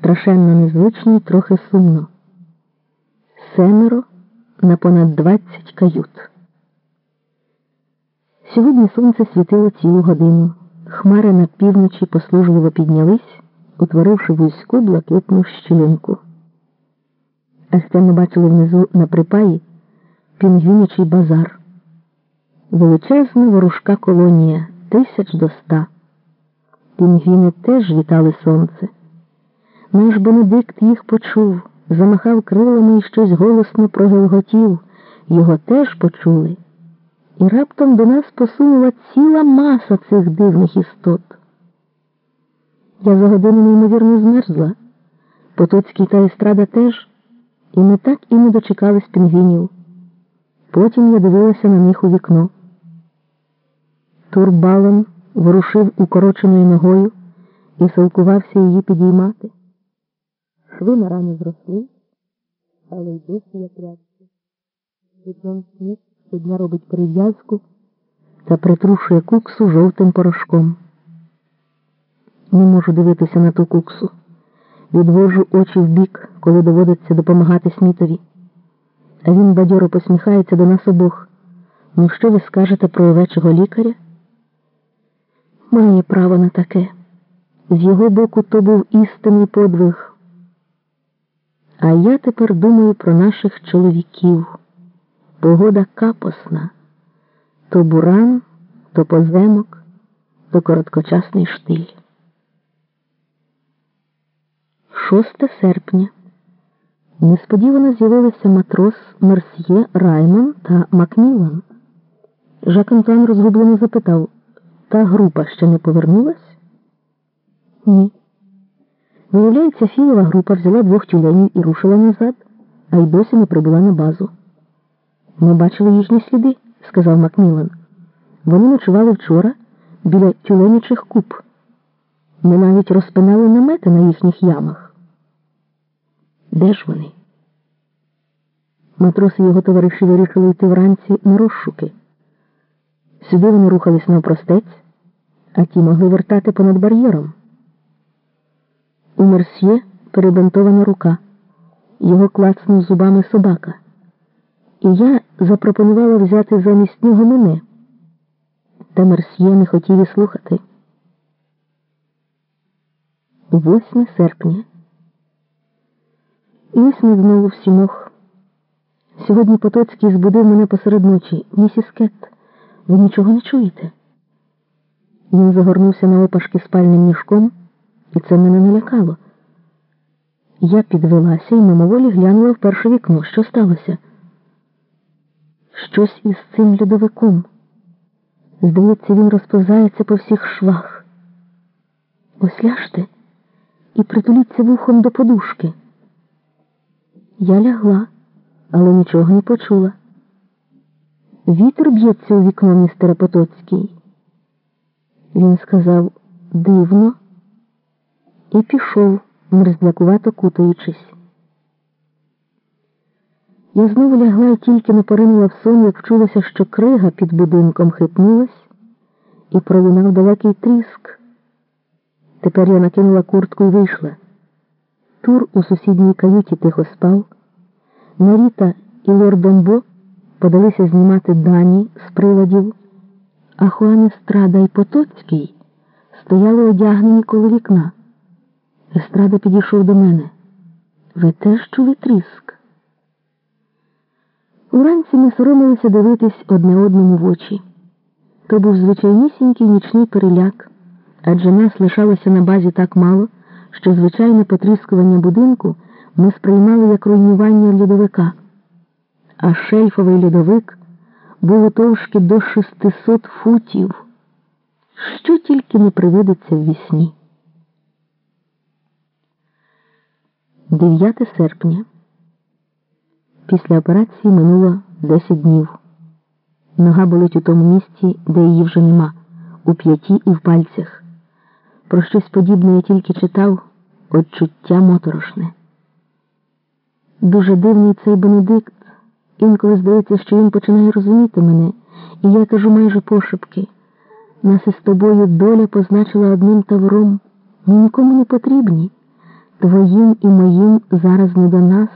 страшенно незвично і трохи сумно. Семеро на понад двадцять кают. Сьогодні сонце світило цілу годину. Хмари на півночі послужливо піднялись, утворивши вузьку блакитну щілинку. Ехтено бачили внизу на припаї пінгвінячий базар. Величезна ворожка колонія тисяч до ста. Пінгвіни теж вітали сонце. Наш Бенедикт їх почув, замахав крилами і щось голосно прогелготів. Його теж почули. І раптом до нас посунула ціла маса цих дивних істот. Я за годину неймовірно змерзла. Потоцький та естрада теж, і ми так і не дочекались пінгвінів. Потім я дивилася на них у вікно. Турбалон ворушив укороченою ногою і силкувався її підіймати. Шви на рані зросли, але й досі я трясся. Джон Сміт щодня робить перев'язку та притрушує куксу жовтим порошком. Не можу дивитися на ту куксу. Відвожу очі в бік, коли доводиться допомагати Смітові. А він бадьоро посміхається до нас обох. Ну, що ви скажете про овечого лікаря? Має право на таке. З його боку то був істинний подвиг. А я тепер думаю про наших чоловіків. Погода капосна, то буран, то поземок, то короткочасний штиль. 6 серпня. Несподівано з'явилися матрос Мерсьє Раймон та Макмілан. Жак Антуан розгублено запитав, та група ще не повернулась? Ні. Виявляється, фієва група взяла двох тюленів і рушила назад, а й досі не прибула на базу. Ми бачили їхні сліди, сказав Макмілан. Вони ночували вчора біля тюленячих куб. Ми навіть розпинали намети на їхніх ямах. Де ж вони? Матрос і його товариші вирішили йти вранці на розшуки. Сюди вони рухались навпростець, а ті могли вертати понад бар'єром. У Мерсьє перебинтована рука, його клацнув зубами собака. І я запропонувала взяти замість нього мене. Та Мерсьє не хотів і слухати. 8 серпня. І знову в сімох. Сьогодні Потоцький збудив мене посеред ночі. Місіс Кет, ви нічого не чуєте? Він загорнувся на опашки спальним мішком, і це мене налякало. Я підвелася і мимоволі глянула в перше вікно. Що сталося? Щось із цим льодовиком. Здається, він розповзається по всіх швах. Ось ляжте і притуліться вухом до подушки. Я лягла, але нічого не почула. Вітер б'ється у вікно містера Потоцький. Він сказав дивно і пішов, мерзлякувато кутаючись. Я знову лягла і тільки не поринула в сон, як чулося, що крига під будинком хитнулась і пролунав далекий тріск. Тепер я накинула куртку і вийшла. Тур у сусідній каюті тихо спав. Наріта і лорд Домбо подалися знімати дані з приладів, а Хуан Естрада і Потоцький стояли одягнені коло вікна. Естрада підійшов до мене. Ви теж чули тріск? Уранці ми соромилися дивитись одне одному в очі. То був звичайнісінький нічний переляк, адже нас лишалося на базі так мало, що звичайне потріскування будинку ми сприймали як руйнування льодовика, а шельфовий льодовик був утовшки до 600 футів, що тільки не привидиться в вісні. 9 серпня. Після операції минуло 10 днів. Нога болить у тому місці, де її вже нема, у п'яті і в пальцях. Про щось подібне я тільки читав Отчуття моторошне. Дуже дивний цей Бенедикт. Інколи здається, що він починає розуміти мене, і я кажу майже пошепки. Нас із тобою доля позначила одним тавром. Ми нікому не потрібні. Твоїм і моїм зараз не до нас.